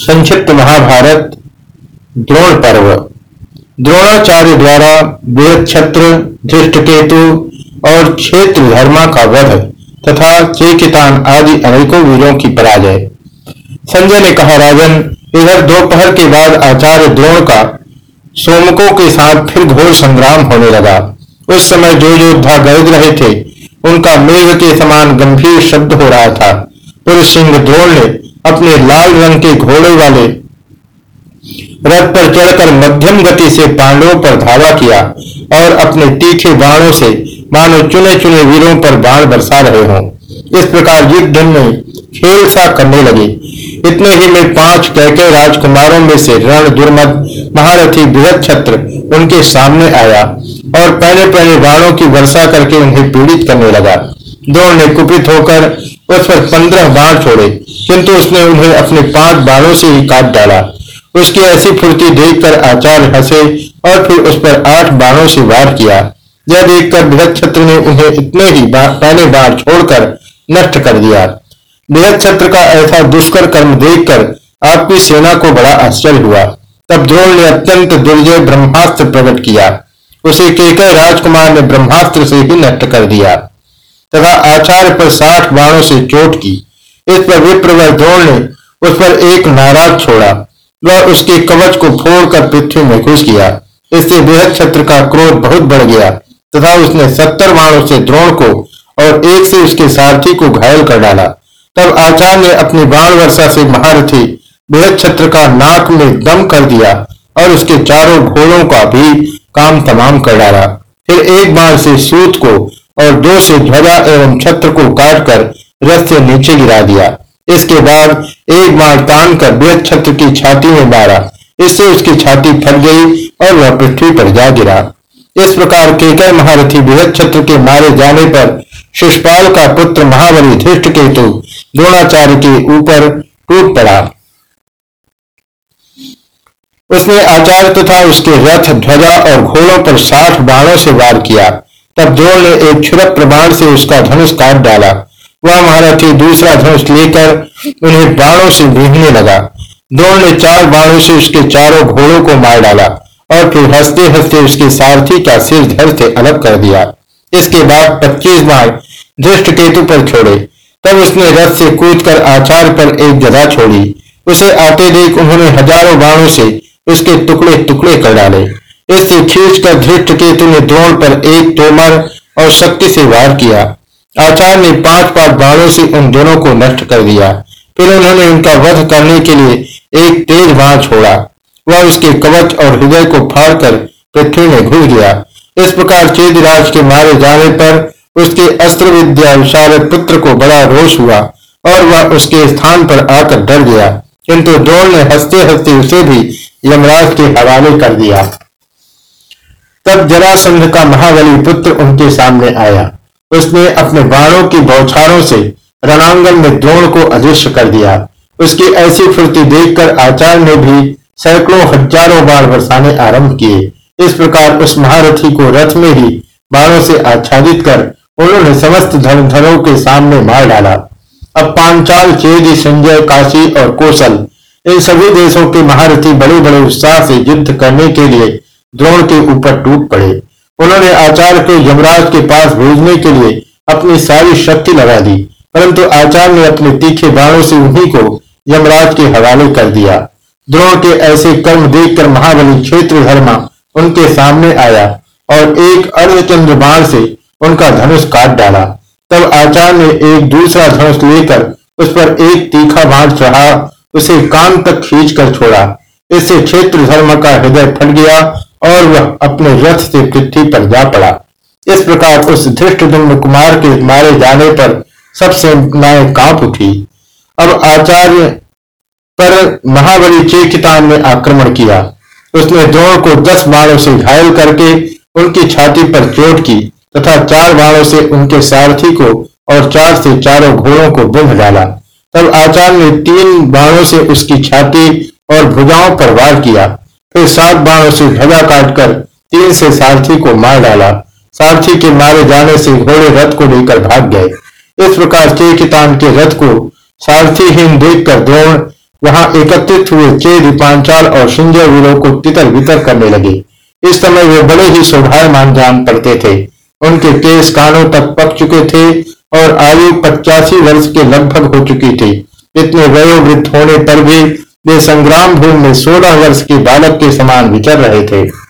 संक्षिप्त महाभारत, द्रोण पर्व। द्रोणाचार्य द्वारा छत्र धृष्टकेतु और क्षेत्र धर्मा का वध तथा चेकितान आदि अनेकों वीरों की पराजय। संजय ने कहा, राजन, इधर दोपहर के बाद आचार्य द्रोण का सोमकों के साथ फिर घोर संग्राम होने लगा। उस समय जो योद्धा गरज रहे थे, उनका मेघ के समान गंभीर शब्द हो रहा था। पुरुष सिंह द्रोण ने अपने लाल रंग के घोड़े वाले रथ पर चढ़कर मध्यम गति से पांडवों पर धावा किया और अपने तीखे बाणों से मानो चुने चुने वीरों पर बाण बरसा रहे हों। इस प्रकार युद्ध में खेल सा करने लगे। इतने ही में पाँच कैके राजकुमारों में से रण दुर्मद, महारथी बृहद छत्र उनके सामने आया और पहले पहले बाणों की वर्षा करके उन्हें पीड़ित करने लगा। दौड़ ने कुपित होकर उस पर पंद्रह बाण छोड़े, किंतु उसने उन्हें अपने पाँच बाणों से ही काट डाला। उसकी ऐसी फुर्ती देखकर आचार्य हंसे और फिर उस पर आठ बाणों से वार किया। यह देखकर बृहद छत्र ने उन्हें इतने ही पहले बाण छोड़कर नष्ट कर दिया। बृहद छत्र का ऐसा दुष्कर कर्म देखकर आपकी सेना को बड़ा आश्चर्य हुआ। तब द्रोण ने अत्यंत दुर्जय ब्रह्मास्त्र प्रकट किया। उसे केकय राजकुमार ने ब्रह्मास्त्र से ही नष्ट कर दिया। तथा आचार्य पर साठ बाणों से चोट की। इस पर विप्रवर द्रोण ने उस पर एक नाराज़ छोड़ा वह उसके कवच को फोड़कर पृथ्वी में घुस गया। इससे बेहद छत्र का क्रोध बहुत बढ़ गया तथा उसने सत्तर बाणों से द्रोण को और एक से उसके सारथी को घायल कर डाला। तब आचार्य ने अपनी बाण वर्षा से महारथी बेहद छत्र का नाक में दम कर दिया और उसके चारों घोड़ों का भी काम तमाम कर डाला। फिर एक बार से सूत को और दो से ध्वजा एवं छत्र को काटकर रथ से नीचे गिरा दिया। इसके बाद एक बार तान कर बेद छत्र की छाती में मारा इससे उसकी छाती फट गई और वह पृथ्वी पर जा गिरा। इस प्रकार केकय महारथी बृहद छत्र के मारे जाने पर शिषपाल का पुत्र महाबली धृष्ट केतु द्रोणाचार्य के ऊपर टूट पड़ा। उसने आचार्य तथा उसके रथ, ध्वजा और घोड़ों पर साठ बाणों से वार किया। तब द्रोण ने एक क्षुरप प्रमाण से उसका धनुष काट डाला। वह महारथी दूसरा धनुष लेकर उन्हें बाणों से बीहने लगा। द्रोण ने चार बाणों से उसके चारों घोड़ों को मार डाला और फिर हँसते हँसते उसके सारथी का सिर धर से अलग कर दिया। इसके बाद पच्चीस बाण दृष्ट केतु पर छोड़े। तब उसने रथ से कूद कर आचार पर एक गदा छोड़ी। उसे आते देख उन्होंने हज़ारों बाणों से उसके टुकड़े टुकड़े कर डाले। इससे खींचकर धृष्ट केतु ने द्रोण पर एक तोमर और शक्ति से वार किया। आचार्य ने पाँच पाँच बाणों से उन दोनों को नष्ट कर दिया। फिर उन्होंने उनका वध करने के लिए एक तेज बाण छोड़ा। वह उसके कवच और हृदय को फाड़कर पृथ्वी में घुस गया। इस प्रकार चेदराज के मारे जाने पर उसके अस्त्र विद्या विशाल पुत्र को बड़ा रोष हुआ और वह उसके स्थान पर आकर डर गया। किंतु द्रोण ने हँसते हँसते उसे भी यमराज के हवाले कर दिया। तब जरासंध का महाबली पुत्र उनके सामने आया। उसने अपने बाणों की बौछारों से रणांगन में द्रोण को अदृश्य कर दिया। उसकी ऐसी फुर्ती देखकर आचार्य ने भी सैकड़ों हज़ारों बाण बरसाने आरंभ किए। इस प्रकार उस महारथी को रथ में ही बाणों से आच्छादित कर उन्होंने समस्त धनुधरों के सामने मार डाला। अब पांचाल चेदी संजय, काशी और कौशल इन सभी देशों के महारथी बड़े बड़े उत्साह से युद्ध करने के लिए द्रोण के ऊपर टूट पड़े। उन्होंने आचार्य को यमराज के पास भेजने के लिए अपनी सारी शक्ति लगा दी, परंतु आचार्य ने अपने तीखे बाणों से उन्हीं को यमराज के हवाले कर दिया। द्रोण के ऐसे कर्म देखकर महाबली क्षेत्र धर्मा उनके सामने आया और एक अर्धचंद्र बाण से उनका धनुष काट डाला। तब आचार्य ने एक दूसरा धनुष लेकर उस पर एक तीखा बाण चढ़ा, उसे कान तक खींच कर छोड़ा। इससे क्षेत्र धर्म का हृदय फट गया और वह अपने रथ से पृथ्वी पर जा पड़ा। इस प्रकार उस धृष्ट कुमार के मारे जाने पर सब सेनाएँ काँप उठी। अब आचार्य पर महाबली चेकितान ने आक्रमण किया। उसने द्रोण को दस बाणों से घायल करके उनकी छाती पर चोट की तथा चार बाणों से उनके सारथी को और चार से चारों घोड़ों को बुंध डाला। तब आचार्य ने तीन बाणों से उसकी छाती और भुजाओं पर वार किया। फिर सात बाणों से ध्वजा काटकर तीन से सारथी को मार डाला। सारथी के मारे जाने से घोड़े रथ को लेकर भाग गए। इस प्रकार चेकितान के रथ को सारथीहीन देखकर द्रोण वहाँ एकत्रित हुए चेद, पांचाल और सुंदर वीरों को तितर बितर करने लगे। इस समय वे बड़े ही शोभायमान जान पड़ते थे। उनके केस कानों तक पक चुके थे और आयु पचासी वर्ष के लगभग हो चुकी थी। इतने वयोवृद्ध होने पर भी वे संग्राम भूमि में सोलह वर्ष के बालक के समान विचर रहे थे।